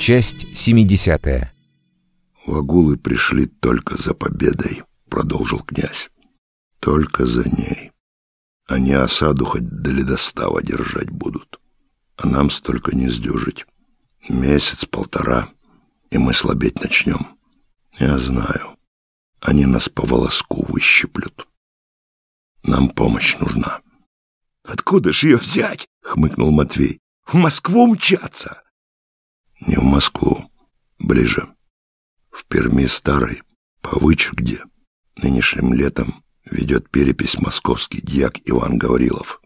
Часть 70 «Вагулы пришли только за победой», — продолжил князь. «Только за ней. Они осаду хоть до ледостава держать будут, а нам столько не сдюжить. Месяц-полтора, и мы слабеть начнем. Я знаю, они нас по волоску выщиплют. Нам помощь нужна». «Откуда ж ее взять?» — хмыкнул Матвей. «В Москву мчаться?» «Не в Москву, ближе. В Перми старой, по где нынешним летом ведет перепись московский дьяк Иван Гаврилов.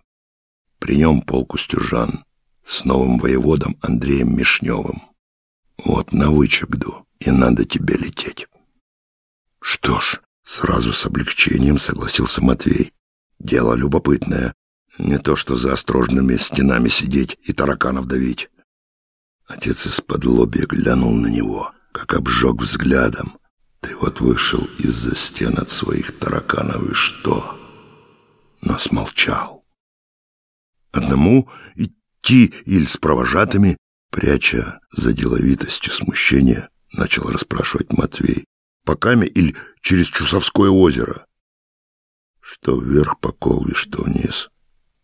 При нем полк Устюжан с новым воеводом Андреем Мишневым. Вот на Вычегду и надо тебе лететь». «Что ж», — сразу с облегчением согласился Матвей. «Дело любопытное. Не то что за острожными стенами сидеть и тараканов давить. Отец из-под лобья глянул на него, как обжег взглядом. Ты вот вышел из-за стен от своих тараканов и что? Но смолчал. Одному идти или с провожатыми, пряча за деловитостью смущения, начал расспрашивать Матвей. По каме или через Чусовское озеро? Что вверх по колве, что вниз.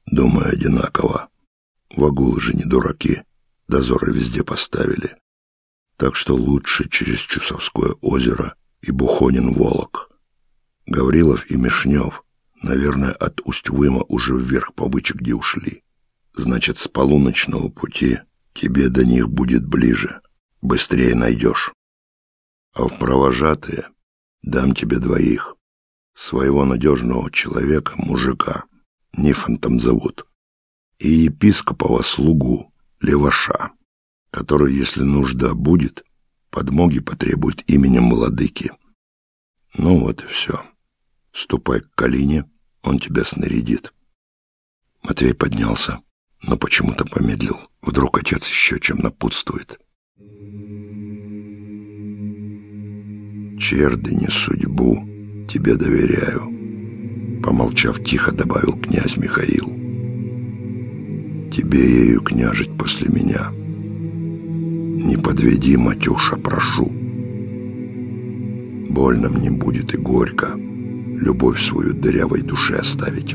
Думаю, одинаково. Вагулы же не дураки. Дозоры везде поставили. Так что лучше через Чусовское озеро и Бухонин-Волок. Гаврилов и Мишнев, наверное, от Усть-Выма уже вверх по где ушли. Значит, с полуночного пути тебе до них будет ближе. Быстрее найдешь. А в провожатые дам тебе двоих. Своего надежного человека, мужика, Нифонтом зовут, и епископова слугу, леваша, который, если нужда будет, подмоги потребует именем владыки. Ну вот и все. Ступай к Калине, он тебя снарядит. Матвей поднялся, но почему-то помедлил. Вдруг отец еще чем напутствует. Черды не судьбу, тебе доверяю. Помолчав тихо, добавил князь Михаил. Тебе ею княжить после меня. Не подведи, Матюша, прошу. Больно мне будет и горько любовь свою дырявой душе оставить.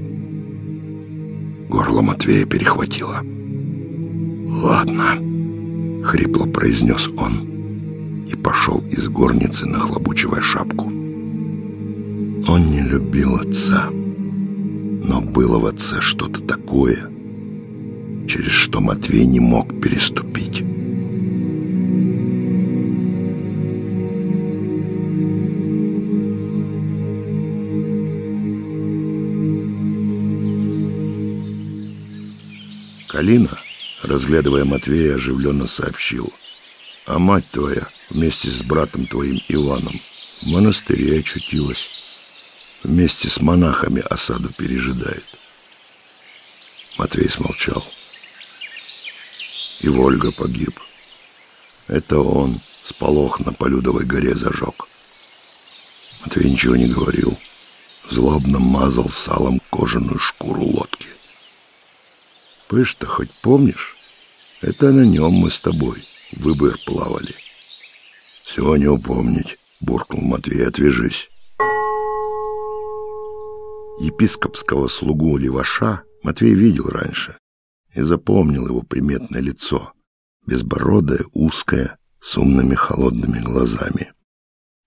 Горло Матвея перехватило. «Ладно», — хрипло произнес он и пошел из горницы, нахлобучивая шапку. Он не любил отца, но было в отце что-то такое — через что Матвей не мог переступить. Калина, разглядывая Матвея, оживленно сообщил. «А мать твоя вместе с братом твоим Иваном в монастыре очутилась. Вместе с монахами осаду пережидает». Матвей смолчал и Вольга погиб. Это он сполох на Полюдовой горе зажег. Матвей ничего не говорил. Злобно мазал салом кожаную шкуру лодки. Пыш-то хоть помнишь? Это на нем мы с тобой выбор плавали. Всего не упомнить, буркнул Матвей, отвяжись. Епископского слугу Леваша Матвей видел раньше и запомнил его приметное лицо, безбородое, узкое, с умными холодными глазами.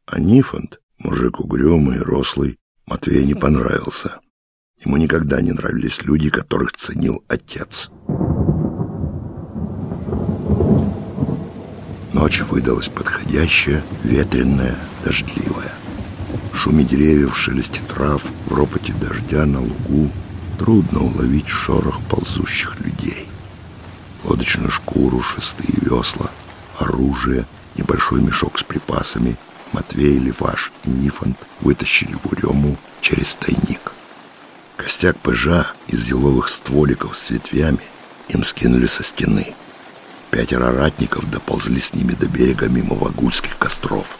А Нифонт, мужик угрюмый рослый, Матвею не понравился. Ему никогда не нравились люди, которых ценил отец. Ночь выдалась подходящая, ветреная, дождливая. В шуме деревьев, шелесте трав, в ропоте дождя на лугу Трудно уловить шорох ползущих людей. Лодочную шкуру, шесты и весла, оружие, небольшой мешок с припасами Матвей, Леваш и Нифонт вытащили в Урему через тайник. Костяк пыжа из еловых стволиков с ветвями им скинули со стены. Пятеро ратников доползли с ними до берега мимо вагульских костров.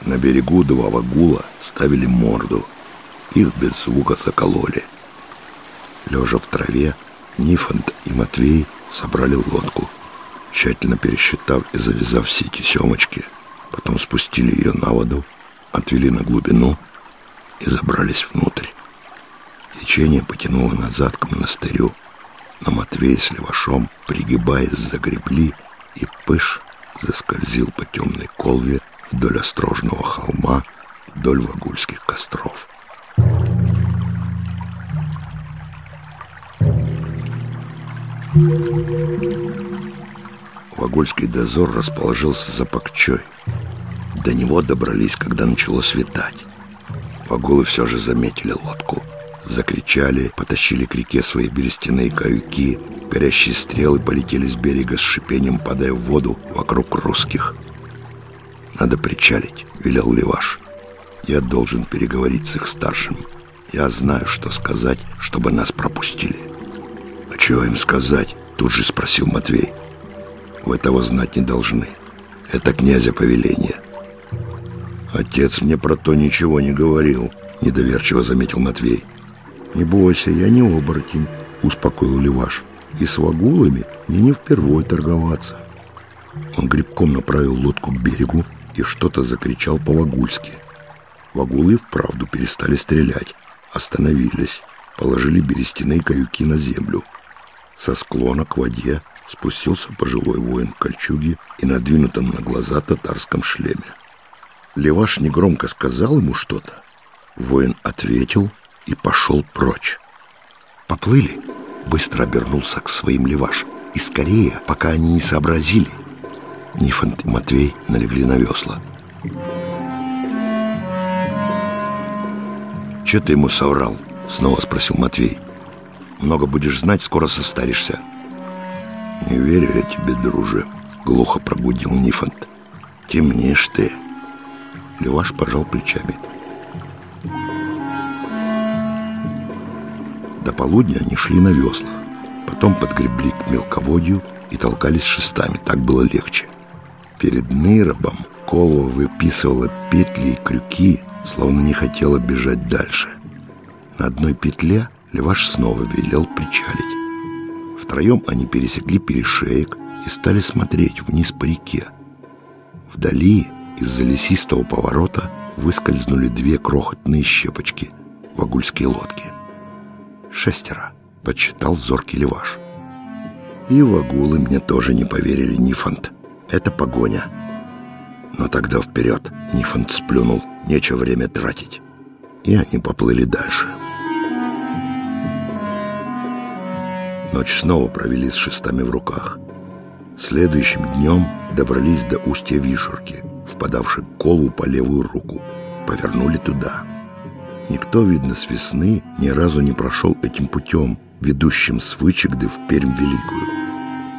На берегу два вагула ставили морду. Их без звука закололи. Лежа в траве, Нифонт и Матвей собрали лодку. Тщательно пересчитав и завязав все эти семочки, потом спустили ее на воду, отвели на глубину и забрались внутрь. Течение потянуло назад к монастырю, но Матвей с Левашом, пригибаясь, загребли, и пыш заскользил по темной колве вдоль острожного холма, вдоль вагульских костров. Вагульский дозор расположился за Пакчой. До него добрались, когда начало светать. Вагулы все же заметили лодку. Закричали, потащили к реке свои берестяные каюки. Горящие стрелы полетели с берега с шипением, падая в воду вокруг русских. «Надо причалить», — велел Леваш. «Я должен переговорить с их старшим. Я знаю, что сказать, чтобы нас пропустили». «А чего им сказать?» — тут же спросил Матвей. «Вы того знать не должны. Это князя повеление». «Отец мне про то ничего не говорил», — недоверчиво заметил Матвей. «Не бойся, я не оборотень», — успокоил Леваш. «И с вагулами мне не впервой торговаться». Он грибком направил лодку к берегу и что-то закричал по-вагульски. Вагулы вправду перестали стрелять, остановились, положили берестяные каюки на землю. Со склона к воде спустился пожилой воин в кольчуге и надвинутом на глаза татарском шлеме. Леваш негромко сказал ему что-то. Воин ответил и пошел прочь. «Поплыли!» — быстро обернулся к своим Леваш. «И скорее, пока они не сообразили!» Нифонт и Матвей налегли на весла. «Че ты ему соврал?» — снова спросил Матвей. «Много будешь знать, скоро состаришься». «Не верю я тебе, друже», — глухо прогудел Нифонт. «Темнишь ты». Леваш пожал плечами. До полудня они шли на веслах, потом подгребли к мелководью и толкались шестами, так было легче. Перед Нейробом Колова выписывала петли и крюки, словно не хотела бежать дальше. На одной петле Леваш снова велел причалить. Втроем они пересекли перешеек и стали смотреть вниз по реке. Вдали из-за лесистого поворота выскользнули две крохотные щепочки — вагульские лодки. «Шестеро», — подсчитал зоркий леваш. И вагулы мне тоже не поверили, Нифонт. Это погоня. Но тогда вперед, Нифонт сплюнул, нечего время тратить. И они поплыли дальше. Ночь снова провели с шестами в руках. Следующим днем добрались до устья Вишерки, впадавшей к колу по левую руку. Повернули туда. Никто, видно, с весны ни разу не прошел этим путем, ведущим с Вычегды в Пермь Великую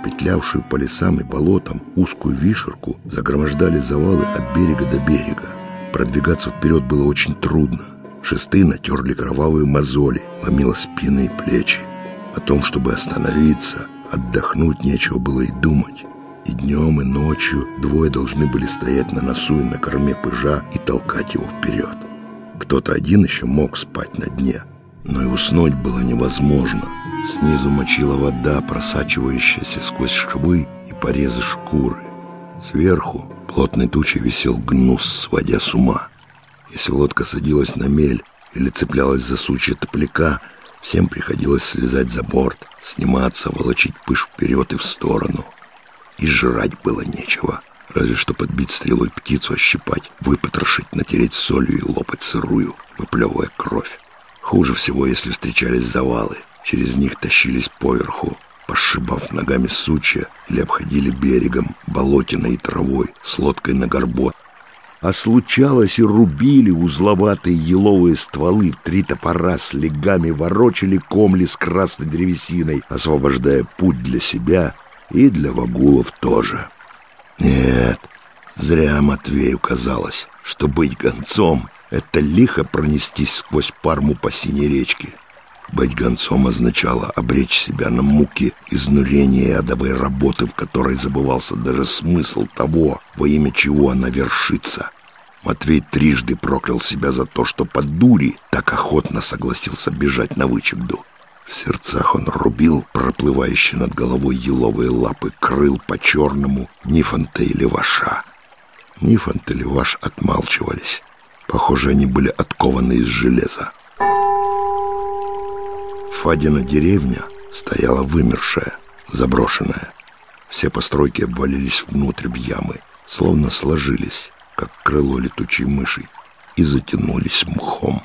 петлявшую по лесам и болотам узкую вишерку, загромождали завалы от берега до берега. Продвигаться вперед было очень трудно. Шесты натерли кровавые мозоли, ломило спины и плечи. О том, чтобы остановиться, отдохнуть нечего было и думать. И днем, и ночью двое должны были стоять на носу и на корме пыжа и толкать его вперед. Кто-то один еще мог спать на дне, но и уснуть было невозможно. Снизу мочила вода, просачивающаяся сквозь швы и порезы шкуры. Сверху плотной тучей висел гнус, сводя с ума. Если лодка садилась на мель или цеплялась за сучья топляка, всем приходилось слезать за борт, сниматься, волочить пыш вперед и в сторону. И жрать было нечего, разве что подбить стрелой птицу, ощипать, выпотрошить, натереть солью и лопать сырую, выплевывая кровь. Хуже всего, если встречались завалы. Через них тащились поверху, пошибав ногами сучья или обходили берегом, болотиной и травой, с лодкой на горбот. А случалось и рубили узловатые еловые стволы в три топора с легами, ворочали комли с красной древесиной, освобождая путь для себя и для вагулов тоже. Нет, зря Матвею казалось, что быть гонцом это лихо пронестись сквозь парму по синей речке. Быть гонцом означало обречь себя на муки изнурения и адовой работы, в которой забывался даже смысл того, во имя чего она вершится. Матвей трижды проклял себя за то, что под дури так охотно согласился бежать на вычегду. В сердцах он рубил проплывающие над головой еловые лапы крыл по-черному Нифонта и Леваша. Нифонт и Леваш отмалчивались. Похоже, они были откованы из железа. Фадина деревня стояла вымершая, заброшенная. Все постройки обвалились внутрь в ямы, словно сложились, как крыло летучей мыши, и затянулись мхом.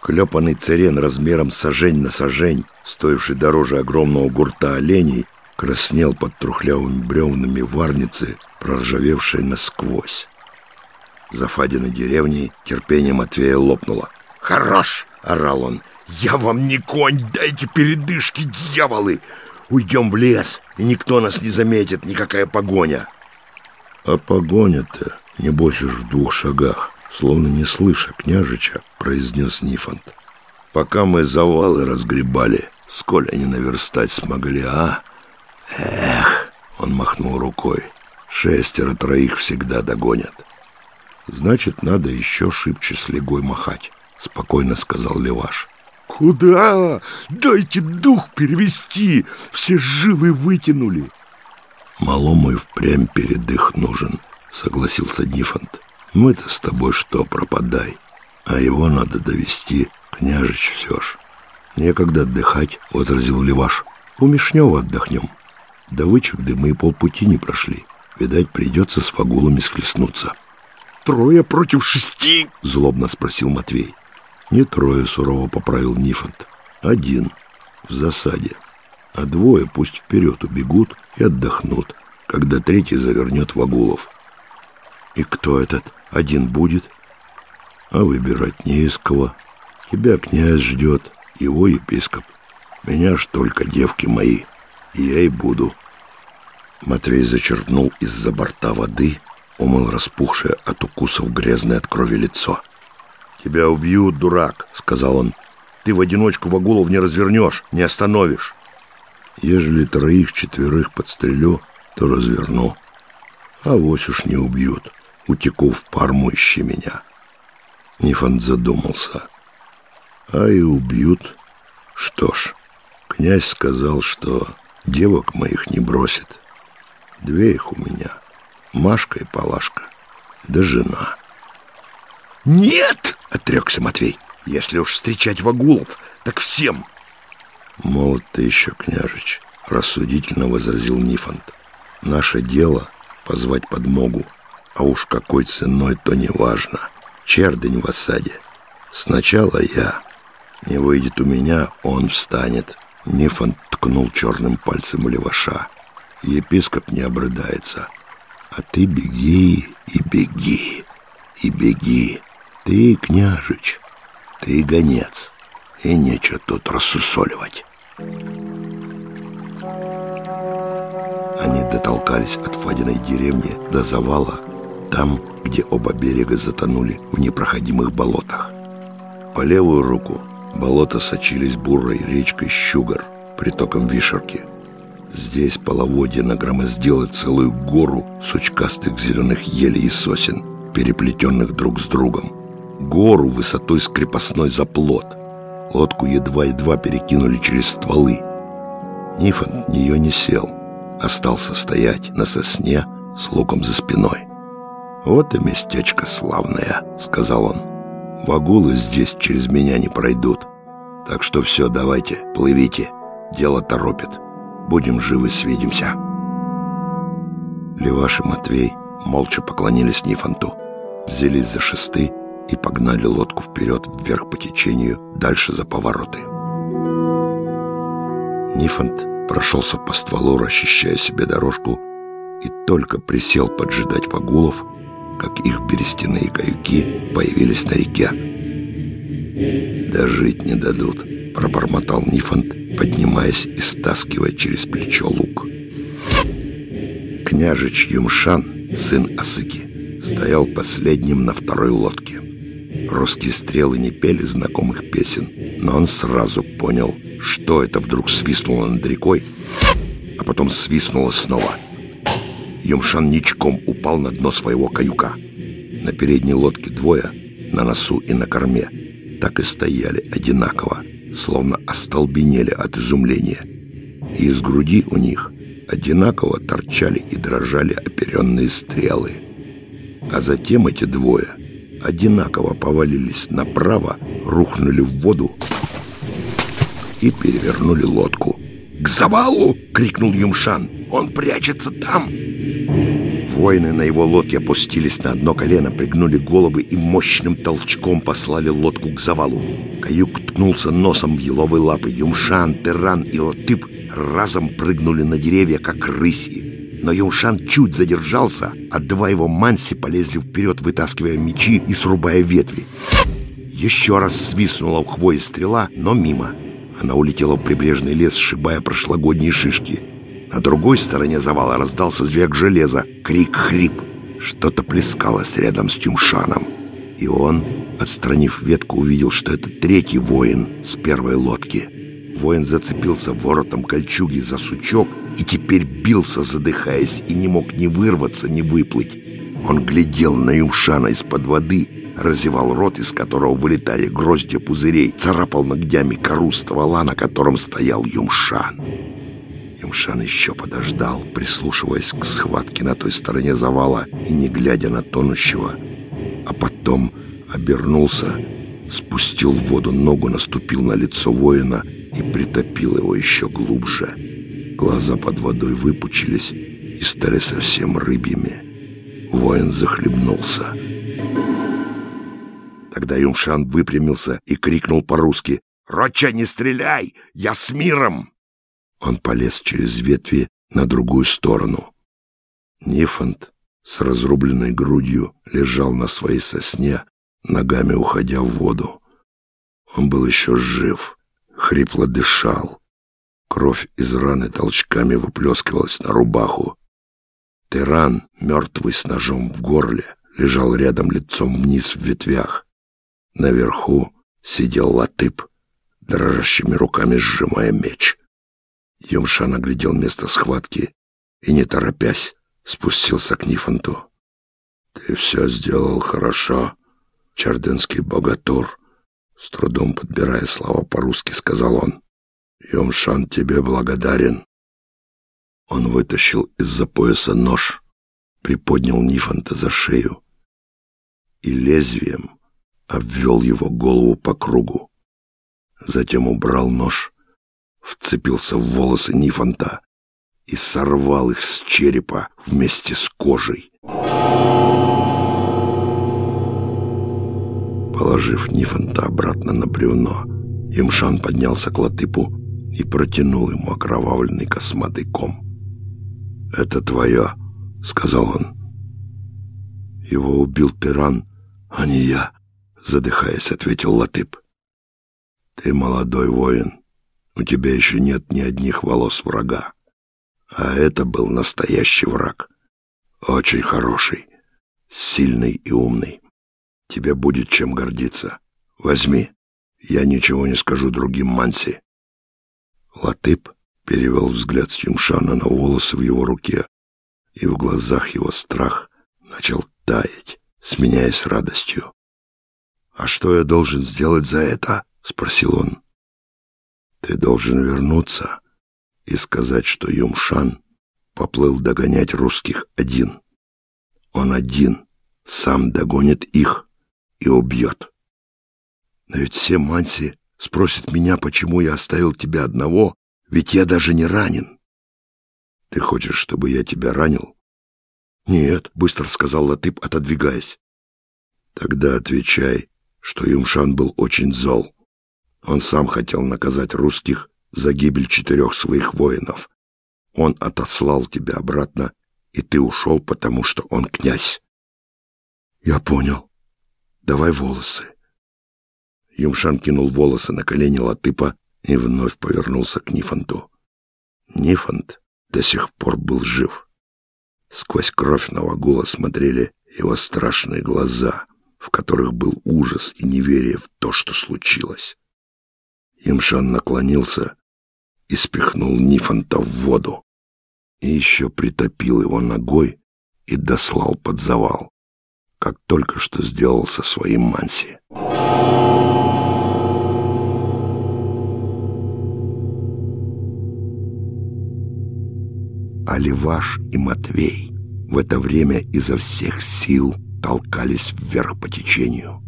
Клепанный церен размером сажень на сажень, стоивший дороже огромного гурта оленей, краснел под трухлявыми бревнами варницы, проржавевшей насквозь. За Фадиной деревней терпение Матвея лопнуло. «Хорош!» — орал он. «Я вам не конь, дайте передышки, дьяволы! Уйдем в лес, и никто нас не заметит, никакая погоня!» «А погоня-то, небось уж в двух шагах!» Словно не слыша княжича, произнес Нифонт. «Пока мы завалы разгребали, сколь они наверстать смогли, а? Эх!» Он махнул рукой. «Шестеро троих всегда догонят». «Значит, надо еще шибче с легой махать», — спокойно сказал Леваш. «Куда? Дайте дух перевести! Все жилы вытянули!» «Малому и впрямь передых нужен», — согласился Нифонт. «Мы-то с тобой что, пропадай, а его надо довести, княжич все ж». «Некогда отдыхать», — возразил Леваш. «У Мишнева отдохнем. До вычегды мы и полпути не прошли. Видать, придется с фагулами схлестнуться». «Трое против шести?» — злобно спросил Матвей. Не трое сурово поправил Нифонт. Один в засаде. А двое пусть вперед убегут и отдохнут, когда третий завернет Вагулов. И кто этот один будет? А выбирать не из кого. Тебя князь ждет, его епископ. Меня ж только девки мои, и я и буду. Матвей зачерпнул из-за борта воды, умыл распухшее от укусов грязное от крови лицо. «Тебя убьют, дурак», — сказал он. «Ты в одиночку вагулов не развернешь, не остановишь». «Ежели троих-четверых подстрелю, то разверну. А вось уж не убьют. Утеку в парму, ищи меня». Нифонт задумался. «А и убьют. Что ж, князь сказал, что девок моих не бросит. Две их у меня, Машка и Палашка, да жена». «Нет!» — отрекся Матвей. «Если уж встречать вагулов, так всем!» «Молод ты еще, княжич!» — рассудительно возразил Нифонт. «Наше дело — позвать подмогу, а уж какой ценой, то не важно. Чердень в осаде. Сначала я. Не выйдет у меня, он встанет». Нифонт ткнул черным пальцем леваша. Епископ не обрыдается. «А ты беги и беги, и беги!» Ты, княжич, ты гонец, и нечего тут рассусоливать. Они дотолкались от Фадиной деревни до завала, там, где оба берега затонули в непроходимых болотах. По левую руку болота сочились бурой речкой Щугар, притоком Вишерки. Здесь половодье нагромоздило целую гору сучкастых зеленых елей и сосен, переплетенных друг с другом гору высотой с крепостной заплот. Лодку едва-едва перекинули через стволы. Нифон нее не сел, остался стоять на сосне с луком за спиной. «Вот и местечко славное», — сказал он. «Вагулы здесь через меня не пройдут. Так что все, давайте, плывите. Дело торопит. Будем живы, свидимся». Леваш и Матвей молча поклонились Нифонту, взялись за шесты и погнали лодку вперед вверх по течению, дальше за повороты. Нифонт прошелся по стволу, расчищая себе дорожку, и только присел поджидать вагулов, как их берестяные каюки появились на реке. «Дожить не дадут», — пробормотал Нифонт, поднимаясь и стаскивая через плечо лук. Княжич Юмшан, сын Асыки, стоял последним на второй лодке. Русские стрелы не пели знакомых песен, но он сразу понял, что это вдруг свистнуло над рекой, а потом свистнуло снова. Юмшан ничком упал на дно своего каюка. На передней лодке двое, на носу и на корме, так и стояли одинаково, словно остолбенели от изумления. И из груди у них одинаково торчали и дрожали оперенные стрелы. А затем эти двое одинаково повалились направо, рухнули в воду и перевернули лодку. «К завалу!» — крикнул Юмшан. «Он прячется там!» Воины на его лодке опустились на одно колено, пригнули головы и мощным толчком послали лодку к завалу. Каюк ткнулся носом в еловые лапы. Юмшан, Терран и Латып разом прыгнули на деревья, как рыси. Но Юмшан чуть задержался, а два его манси полезли вперед, вытаскивая мечи и срубая ветви. Еще раз свистнула в хвое стрела, но мимо. Она улетела в прибрежный лес, сшибая прошлогодние шишки. На другой стороне завала раздался звяк железа, крик-хрип. Что-то плескалось рядом с Тюмшаном. И он, отстранив ветку, увидел, что это третий воин с первой лодки. Воин зацепился воротом кольчуги за сучок и теперь бился, задыхаясь, и не мог ни вырваться, ни выплыть. Он глядел на Юмшана из-под воды, разевал рот, из которого вылетали гроздья пузырей, царапал ногтями кору ствола, на котором стоял Юмшан. Юмшан еще подождал, прислушиваясь к схватке на той стороне завала и не глядя на тонущего, а потом обернулся, спустил в воду ногу, наступил на лицо воина и притопил его еще глубже. Глаза под водой выпучились и стали совсем рыбьими. Воин захлебнулся. Тогда Юмшан выпрямился и крикнул по-русски «Роча, не стреляй! Я с миром!» Он полез через ветви на другую сторону. Нифонт с разрубленной грудью лежал на своей сосне, ногами уходя в воду. Он был еще жив, хрипло дышал. Кровь из раны толчками выплескивалась на рубаху. Тиран, мертвый с ножом в горле, лежал рядом лицом вниз в ветвях. Наверху сидел Латып, дрожащими руками сжимая меч. Юмшан оглядел место схватки и, не торопясь, спустился к Нифонту. «Ты все сделал хорошо, чарденский богатур», с трудом подбирая слова по-русски, сказал он. «Юмшан тебе благодарен». Он вытащил из-за пояса нож, приподнял Нифонта за шею и лезвием обвел его голову по кругу. Затем убрал нож вцепился в волосы Нифонта и сорвал их с черепа вместе с кожей. Положив Нифонта обратно на бревно, Юмшан поднялся к Латыпу и протянул ему окровавленный косматый ком. «Это твое», — сказал он. «Его убил тиран, а не я», — задыхаясь, ответил Латып. «Ты молодой воин, у тебя еще нет ни одних волос врага. А это был настоящий враг. Очень хороший, сильный и умный. Тебе будет чем гордиться. Возьми. Я ничего не скажу другим Манси. Латып перевел взгляд с Юмшана на волосы в его руке, и в глазах его страх начал таять, сменяясь радостью. «А что я должен сделать за это?» — спросил он. Ты должен вернуться и сказать, что Юмшан поплыл догонять русских один. Он один сам догонит их и убьет. Но ведь все манси спросят меня, почему я оставил тебя одного, ведь я даже не ранен. Ты хочешь, чтобы я тебя ранил? Нет, быстро сказал Латып, отодвигаясь. Тогда отвечай, что Юмшан был очень зол. Он сам хотел наказать русских за гибель четырех своих воинов. Он отослал тебя обратно, и ты ушел, потому что он князь. Я понял. Давай волосы. Юмшан кинул волосы на колени Латыпа и вновь повернулся к Нифонту. Нифонт до сих пор был жив. Сквозь кровь Новогула смотрели его страшные глаза, в которых был ужас и неверие в то, что случилось. Имшан наклонился и спихнул Нифонта в воду. И еще притопил его ногой и дослал под завал, как только что сделал со своим Манси. А Леваш и Матвей в это время изо всех сил толкались вверх по течению.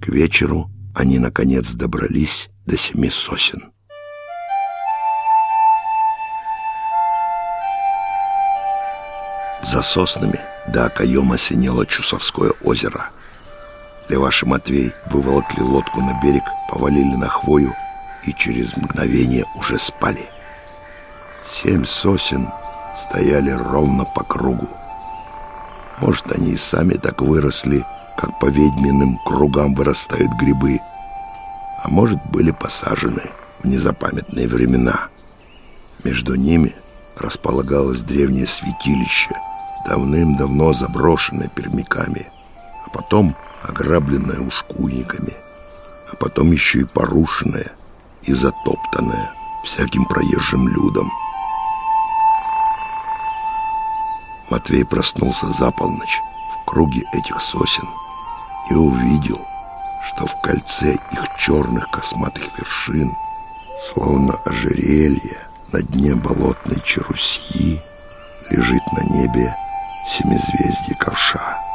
К вечеру они, наконец, добрались до семи сосен. За соснами до окоема синело Чусовское озеро. Леваш и Матвей выволокли лодку на берег, повалили на хвою и через мгновение уже спали. Семь сосен стояли ровно по кругу. Может, они и сами так выросли, как по ведьминым кругам вырастают грибы, а может, были посажены в незапамятные времена. Между ними располагалось древнее святилище, давным-давно заброшенное пермяками, а потом ограбленное ушкуйниками, а потом еще и порушенное и затоптанное всяким проезжим людом. Матвей проснулся за полночь в круге этих сосен и увидел, что в кольце их черных косматых вершин, словно ожерелье на дне болотной черусьи, лежит на небе семизвездие ковша.